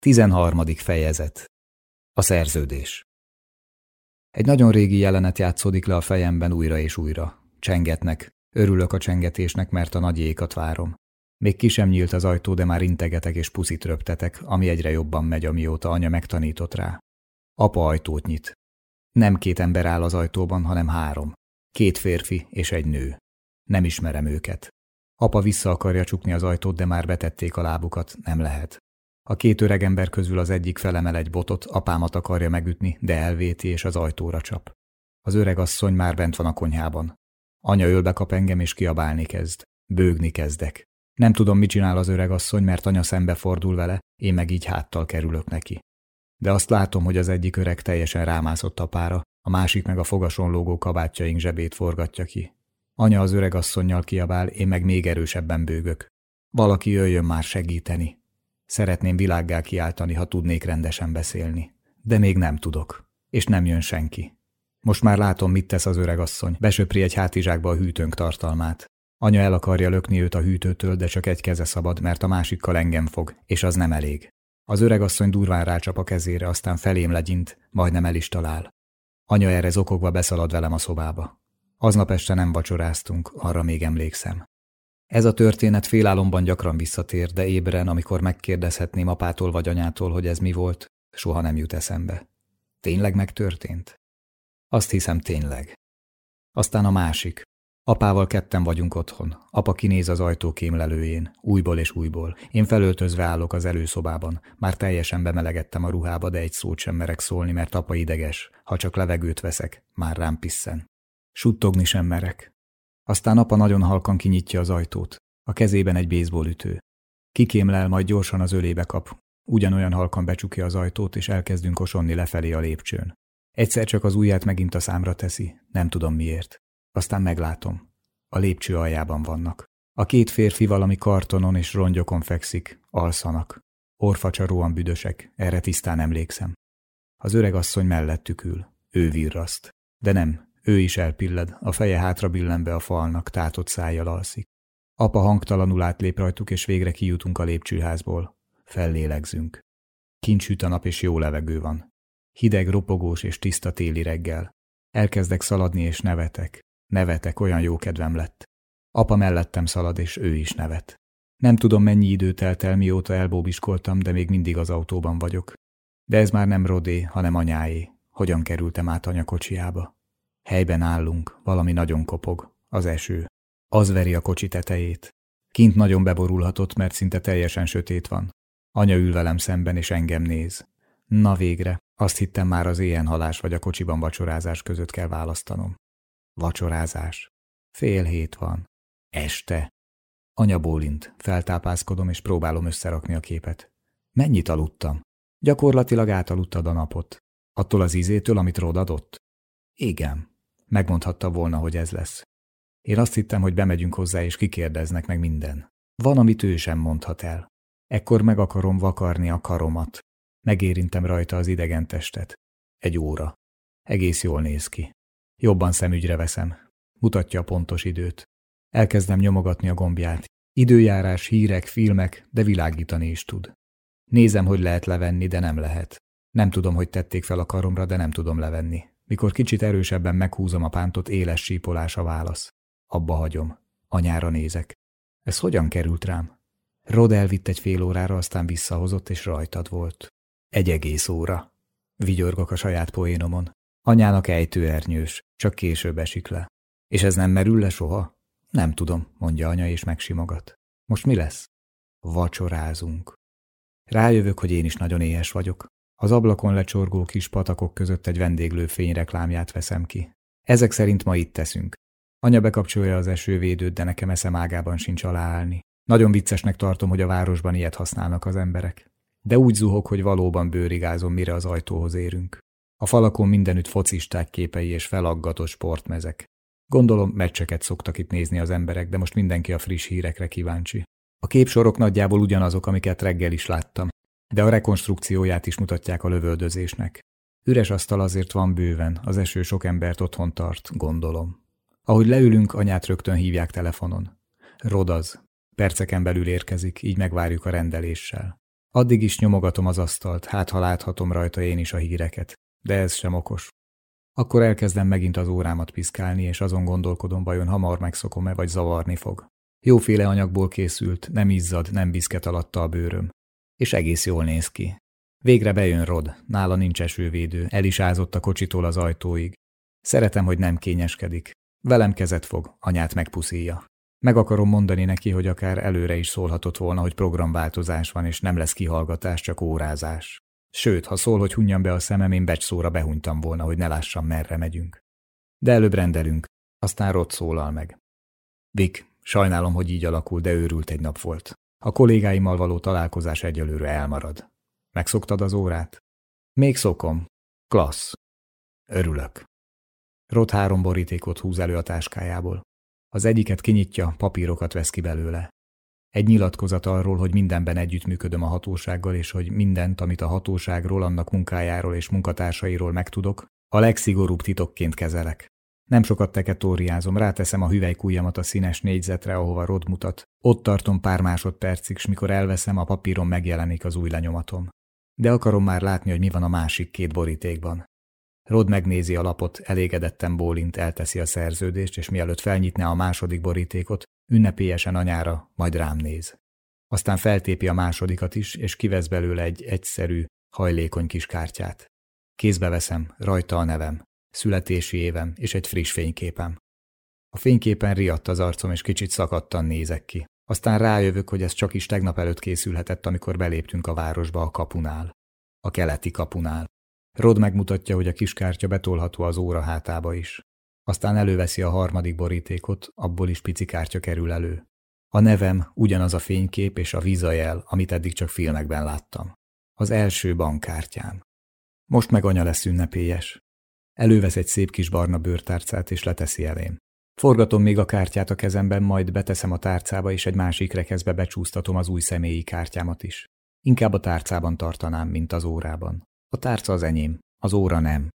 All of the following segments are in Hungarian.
13. fejezet A szerződés Egy nagyon régi jelenet játszódik le a fejemben újra és újra. Csengetnek. Örülök a csengetésnek, mert a nagy éjkat várom. Még ki sem nyílt az ajtó, de már integetek és puszit röptetek, ami egyre jobban megy, amióta anya megtanított rá. Apa ajtót nyit. Nem két ember áll az ajtóban, hanem három. Két férfi és egy nő. Nem ismerem őket. Apa vissza akarja csukni az ajtót, de már betették a lábukat, nem lehet. A két öregember közül az egyik felemel egy botot, apámat akarja megütni, de elvéti és az ajtóra csap. Az öreg asszony már bent van a konyhában. Anya ölbe kap engem és kiabálni kezd. Bőgni kezdek. Nem tudom, mit csinál az öreg asszony, mert anya szembe fordul vele, én meg így háttal kerülök neki. De azt látom, hogy az egyik öreg teljesen rámászott apára, a másik meg a fogason lógó kabátjaink zsebét forgatja ki. Anya az öreg asszonynal kiabál, én meg még erősebben bőgök. Valaki jöjjön már segíteni. Szeretném világgá kiáltani, ha tudnék rendesen beszélni. De még nem tudok. És nem jön senki. Most már látom, mit tesz az öregasszony. Besöpri egy hátizsákba a hűtőnk tartalmát. Anya el akarja lökni őt a hűtőtől, de csak egy keze szabad, mert a másikkal engem fog, és az nem elég. Az öregasszony durván rácsap a kezére, aztán felém legyint, majdnem el is talál. Anya erre zokogva beszalad velem a szobába. Aznap este nem vacsoráztunk, arra még emlékszem. Ez a történet félálomban gyakran visszatér, de ébren, amikor megkérdezhetném apától vagy anyától, hogy ez mi volt, soha nem jut eszembe. Tényleg megtörtént? Azt hiszem tényleg. Aztán a másik. Apával ketten vagyunk otthon. Apa kinéz az ajtó kémlelőjén, újból és újból. Én felöltözve állok az előszobában. Már teljesen bemelegettem a ruhába, de egy szót sem merek szólni, mert apa ideges. Ha csak levegőt veszek, már rám pisszen. Suttogni sem merek. Aztán apa nagyon halkan kinyitja az ajtót. A kezében egy ütő. Kikémlel, majd gyorsan az ölébe kap. Ugyanolyan halkan becsukja az ajtót, és elkezdünk osonni lefelé a lépcsőn. Egyszer csak az ujját megint a számra teszi, nem tudom miért. Aztán meglátom. A lépcső aljában vannak. A két férfi valami kartonon és rongyokon fekszik, alszanak. Orfacsaróan büdösek, erre tisztán emlékszem. Az öreg asszony mellettük ül. Ő virraszt. De nem, ő is elpilled, a feje hátra billenve a falnak, tátott szájjal alszik. Apa hangtalanul átlép rajtuk, és végre kijutunk a lépcsőházból. Fellélegzünk. Kincsüt a nap, és jó levegő van. Hideg, ropogós és tiszta téli reggel. Elkezdek szaladni, és nevetek. Nevetek, olyan jó kedvem lett. Apa mellettem szalad, és ő is nevet. Nem tudom, mennyi idő telt el, mióta elbóbiskoltam, de még mindig az autóban vagyok. De ez már nem Rodé, hanem anyáé. Hogyan kerültem át anyakocsiába? Helyben állunk, valami nagyon kopog, az eső. Az veri a kocsi tetejét. Kint nagyon beborulhatott, mert szinte teljesen sötét van. Anya ül velem szemben, és engem néz. Na végre, azt hittem már az halás vagy a kocsiban vacsorázás között kell választanom. Vacsorázás. Fél hét van. Este. Anya bólint, feltápászkodom, és próbálom összerakni a képet. Mennyit aludtam? Gyakorlatilag átaludtad a napot. Attól az ízétől, amit Rod? Igen. Megmondhatta volna, hogy ez lesz. Én azt hittem, hogy bemegyünk hozzá, és kikérdeznek meg minden. Van, amit ő sem mondhat el. Ekkor meg akarom vakarni a karomat. Megérintem rajta az idegen testet. Egy óra. Egész jól néz ki. Jobban szemügyre veszem. Mutatja a pontos időt. Elkezdem nyomogatni a gombját. Időjárás, hírek, filmek, de világítani is tud. Nézem, hogy lehet levenni, de nem lehet. Nem tudom, hogy tették fel a karomra, de nem tudom levenni. Mikor kicsit erősebben meghúzom a pántot, éles sípolás a válasz. Abba hagyom. Anyára nézek. Ez hogyan került rám? Rod elvitt egy fél órára, aztán visszahozott, és rajtad volt. Egy egész óra. Vigyorgok a saját poénomon. Anyának ejtőernyős, csak később esik le. És ez nem merül le soha? Nem tudom, mondja anya, és megsimogat. Most mi lesz? Vacsorázunk. Rájövök, hogy én is nagyon éhes vagyok. Az ablakon lecsorgó kis patakok között egy vendéglő fényreklámját veszem ki. Ezek szerint ma itt teszünk. Anya bekapcsolja az esővédőt, de nekem eszem ágában sincs aláállni. Nagyon viccesnek tartom, hogy a városban ilyet használnak az emberek. De úgy zuhok, hogy valóban bőrigázom, mire az ajtóhoz érünk. A falakon mindenütt focisták képei és felaggatott sportmezek. Gondolom, meccseket szoktak itt nézni az emberek, de most mindenki a friss hírekre kíváncsi. A képsorok nagyjából ugyanazok, amiket reggel is láttam, de a rekonstrukcióját is mutatják a lövöldözésnek. Üres asztal azért van bőven, az eső sok embert otthon tart, gondolom. Ahogy leülünk, anyát rögtön hívják telefonon. Rodaz. Perceken belül érkezik, így megvárjuk a rendeléssel. Addig is nyomogatom az asztalt, hát ha láthatom rajta én is a híreket. De ez sem okos. Akkor elkezdem megint az órámat piszkálni, és azon gondolkodom, vajon hamar megszokom-e, vagy zavarni fog. Jóféle anyagból készült, nem izzad, nem biszket alatta a bőröm. És egész jól néz ki. Végre bejön Rod, nála nincs esővédő, el is ázott a kocsitól az ajtóig. Szeretem, hogy nem kényeskedik. Velem kezet fog, anyát megpuszíja. Meg akarom mondani neki, hogy akár előre is szólhatott volna, hogy programváltozás van, és nem lesz kihallgatás, csak órázás. Sőt, ha szól, hogy hunjam be a szemem, én becsszóra behunytam volna, hogy ne lássam, merre megyünk. De előbb rendelünk, aztán Rod szólal meg. Vik, sajnálom, hogy így alakul, de őrült egy nap volt. A kollégáimmal való találkozás egyelőre elmarad. Megszoktad az órát? Még szokom. Klassz. Örülök. Rod három borítékot húz elő a táskájából. Az egyiket kinyitja, papírokat vesz ki belőle. Egy nyilatkozat arról, hogy mindenben együttműködöm a hatósággal, és hogy mindent, amit a hatóságról, annak munkájáról és munkatársairól megtudok, a legszigorúbb titokként kezelek. Nem sokat teketóriázom, ráteszem a hüvelykújjamat a színes négyzetre, ahova Rod mutat. Ott tartom pár másodpercig, s mikor elveszem, a papíron megjelenik az új lenyomatom. De akarom már látni, hogy mi van a másik két borítékban. Rod megnézi a lapot, elégedetten bólint, elteszi a szerződést, és mielőtt felnyitná a második borítékot, ünnepélyesen anyára, majd rám néz. Aztán feltépi a másodikat is, és kivesz belőle egy egyszerű, hajlékony kis kártyát. Kézbe veszem, rajta a nevem, születési évem és egy friss fényképem. A fényképen riadt az arcom, és kicsit szakadtan nézek ki. Aztán rájövök, hogy ez csak is tegnap előtt készülhetett, amikor beléptünk a városba a kapunál. A keleti kapunál. Rod megmutatja, hogy a kiskártya betolható az óra hátába is. Aztán előveszi a harmadik borítékot, abból is pici kártya kerül elő. A nevem ugyanaz a fénykép és a vízajel, amit eddig csak filmekben láttam. Az első bankkártyám. Most meg anya lesz ünnepélyes. Elővesz egy szép kis barna bőrtárcát és leteszi elém. Forgatom még a kártyát a kezemben, majd beteszem a tárcába, és egy másik rekeszbe becsúsztatom az új személyi kártyámat is. Inkább a tárcában tartanám, mint az órában. A tárca az enyém, az óra nem.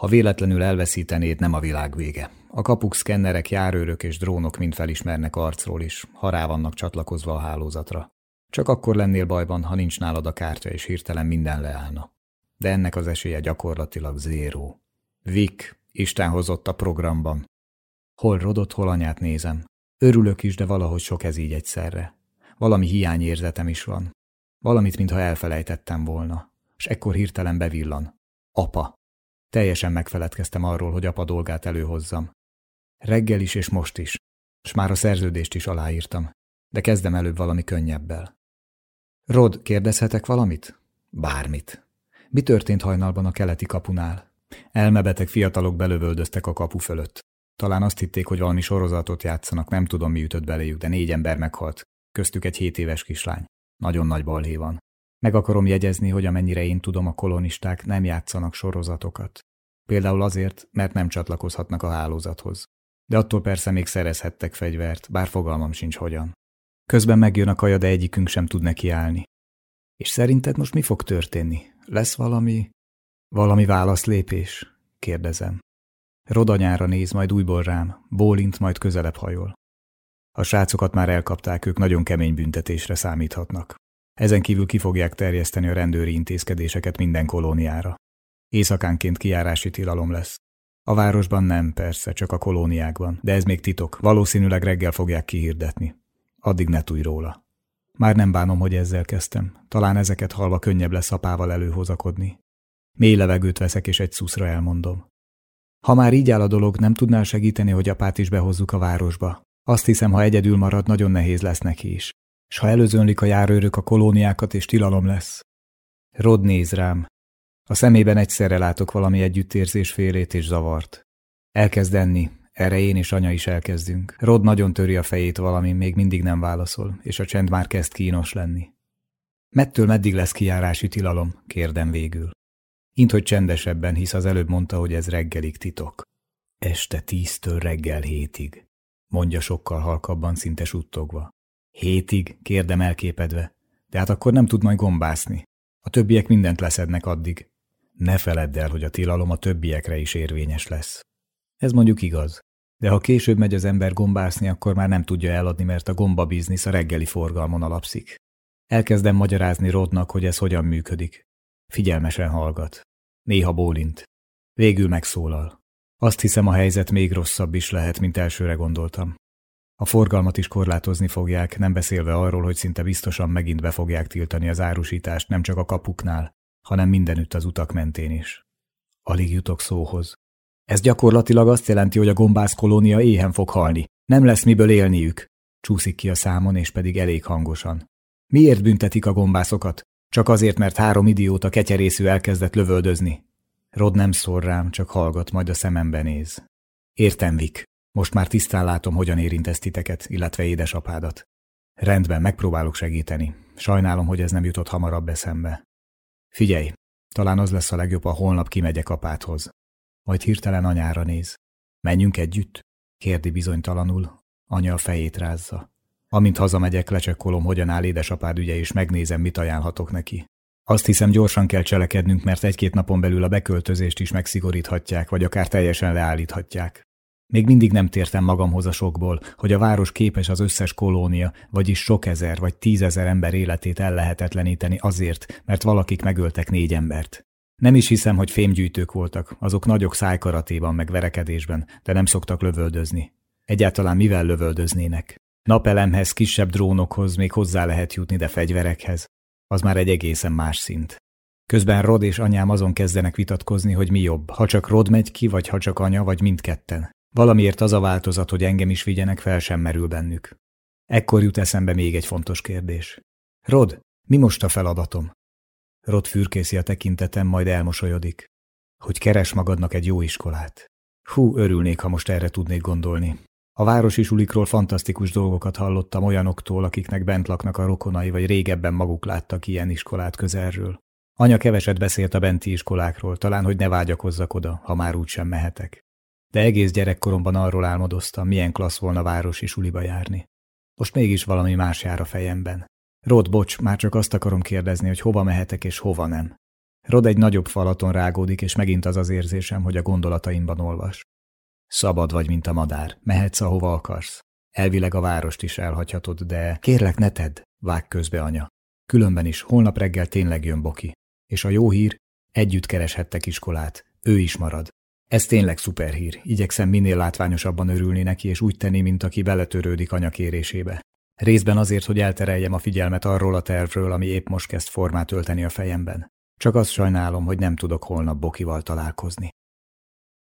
Ha véletlenül elveszítenéd, nem a világ vége. A kapuk, szkennerek, járőrök és drónok mind felismernek arcról is, ha rá vannak csatlakozva a hálózatra. Csak akkor lennél bajban, ha nincs nálad a kártya, és hirtelen minden leállna. De ennek az esélye gyakorlatilag zéró. Vik, Isten hozott a programban. Hol rodott, hol anyát nézem. Örülök is, de valahogy sok ez így egyszerre. Valami hiányérzetem is van. Valamit, mintha elfelejtettem volna és ekkor hirtelen bevillan. Apa. Teljesen megfeledkeztem arról, hogy apa dolgát előhozzam. Reggel is és most is, és már a szerződést is aláírtam, de kezdem előbb valami könnyebbel. Rod, kérdezhetek valamit? Bármit. Mi történt hajnalban a keleti kapunál? Elmebeteg fiatalok belövöldöztek a kapu fölött. Talán azt hitték, hogy valami sorozatot játszanak, nem tudom, mi ütött beléjük, de négy ember meghalt. Köztük egy hét éves kislány. Nagyon nagy balhé van. Meg akarom jegyezni, hogy amennyire én tudom, a kolonisták nem játszanak sorozatokat. Például azért, mert nem csatlakozhatnak a hálózathoz. De attól persze még szerezhettek fegyvert, bár fogalmam sincs hogyan. Közben megjön a kaja, de egyikünk sem tud nekiállni. És szerinted most mi fog történni? Lesz valami... valami válaszlépés? kérdezem. Rodanyára néz, majd újból rám, bólint, majd közelebb hajol. A srácokat már elkapták, ők nagyon kemény büntetésre számíthatnak. Ezen kívül ki fogják terjeszteni a rendőri intézkedéseket minden kolóniára. Éjszakánként kijárási tilalom lesz. A városban nem, persze, csak a kolóniákban, de ez még titok, valószínűleg reggel fogják kihirdetni. Addig ne tudj róla. Már nem bánom, hogy ezzel kezdtem. Talán ezeket halva könnyebb lesz apával előhozakodni. Mély levegőt veszek, és egy szuszra elmondom. Ha már így áll a dolog, nem tudnál segíteni, hogy apát is behozzuk a városba. Azt hiszem, ha egyedül marad, nagyon nehéz lesz neki is és ha előzönlik a járőrök a kolóniákat, és tilalom lesz. Rod néz rám. A szemében egyszerre látok valami együttérzés félét és zavart. Elkezd enni, erre én és anya is elkezdünk. Rod nagyon töri a fejét valami, még mindig nem válaszol, és a csend már kezd kínos lenni. Mettől meddig lesz kijárási tilalom? kérdem végül. Int, hogy csendesebben, hisz az előbb mondta, hogy ez reggelig titok. Este tíztől reggel hétig, mondja sokkal halkabban, szinte suttogva. Hétig, kérdem elképedve. De hát akkor nem tud majd gombászni. A többiek mindent leszednek addig. Ne feledd el, hogy a tilalom a többiekre is érvényes lesz. Ez mondjuk igaz. De ha később megy az ember gombászni, akkor már nem tudja eladni, mert a gomba biznisz a reggeli forgalmon alapszik. Elkezdem magyarázni Rodnak, hogy ez hogyan működik. Figyelmesen hallgat. Néha bólint. Végül megszólal. Azt hiszem, a helyzet még rosszabb is lehet, mint elsőre gondoltam. A forgalmat is korlátozni fogják, nem beszélve arról, hogy szinte biztosan megint be fogják tiltani az árusítást nem csak a kapuknál, hanem mindenütt az utak mentén is. Alig jutok szóhoz. Ez gyakorlatilag azt jelenti, hogy a gombász kolónia éhen fog halni. Nem lesz miből élniük. Csúszik ki a számon, és pedig elég hangosan. Miért büntetik a gombászokat? Csak azért, mert három idióta ketyerészű elkezdett lövöldözni. Rod nem szól rám, csak hallgat, majd a szemembe néz. Értem, Vik. Most már tisztán látom, hogyan érint ez titeket, illetve édesapádat. Rendben, megpróbálok segíteni. Sajnálom, hogy ez nem jutott hamarabb eszembe. Figyelj, talán az lesz a legjobb, ha holnap kimegyek apádhoz. Majd hirtelen anyára néz. Menjünk együtt? kérdi bizonytalanul. Anya a fejét rázza. Amint hazamegyek, lecsekkolom, hogyan áll édesapád ügye, és megnézem, mit ajánlhatok neki. Azt hiszem, gyorsan kell cselekednünk, mert egy-két napon belül a beköltözést is megszigoríthatják, vagy akár teljesen leállíthatják. Még mindig nem tértem magamhoz a sokból, hogy a város képes az összes kolónia, vagyis sok ezer vagy tízezer ember életét ellehetetleníteni azért, mert valakik megöltek négy embert. Nem is hiszem, hogy fémgyűjtők voltak, azok nagyok szájkaratéban meg verekedésben, de nem szoktak lövöldözni. Egyáltalán mivel lövöldöznének? Napelemhez, kisebb drónokhoz még hozzá lehet jutni, de fegyverekhez. Az már egy egészen más szint. Közben Rod és anyám azon kezdenek vitatkozni, hogy mi jobb, ha csak Rod megy ki, vagy ha csak anya, vagy mindketten. Valamiért az a változat, hogy engem is vigyenek, fel sem merül bennük. Ekkor jut eszembe még egy fontos kérdés. Rod, mi most a feladatom? Rod fürkészi a tekintetem, majd elmosolyodik. Hogy keres magadnak egy jó iskolát. Hú, örülnék, ha most erre tudnék gondolni. A városi sulikról fantasztikus dolgokat hallottam olyanoktól, akiknek bent laknak a rokonai, vagy régebben maguk láttak ilyen iskolát közelről. Anya keveset beszélt a benti iskolákról, talán, hogy ne vágyakozzak oda, ha már úgysem mehetek. De egész gyerekkoromban arról álmodoztam, milyen klassz volna városi suliba járni. Most mégis valami más jár a fejemben. Rod, bocs, már csak azt akarom kérdezni, hogy hova mehetek és hova nem. Rod egy nagyobb falaton rágódik, és megint az az érzésem, hogy a gondolataimban olvas. Szabad vagy, mint a madár. Mehetsz, ahova akarsz. Elvileg a várost is elhagyhatod, de kérlek, ne tedd, vág közbe anya. Különben is, holnap reggel tényleg jön Boki. És a jó hír, együtt kereshettek iskolát. Ő is marad. Ez tényleg szuperhír. Igyekszem minél látványosabban örülni neki, és úgy tenni, mint aki beletörődik anya kérésébe. Részben azért, hogy eltereljem a figyelmet arról a tervről, ami épp most kezd formát ölteni a fejemben. Csak azt sajnálom, hogy nem tudok holnap Bokival találkozni.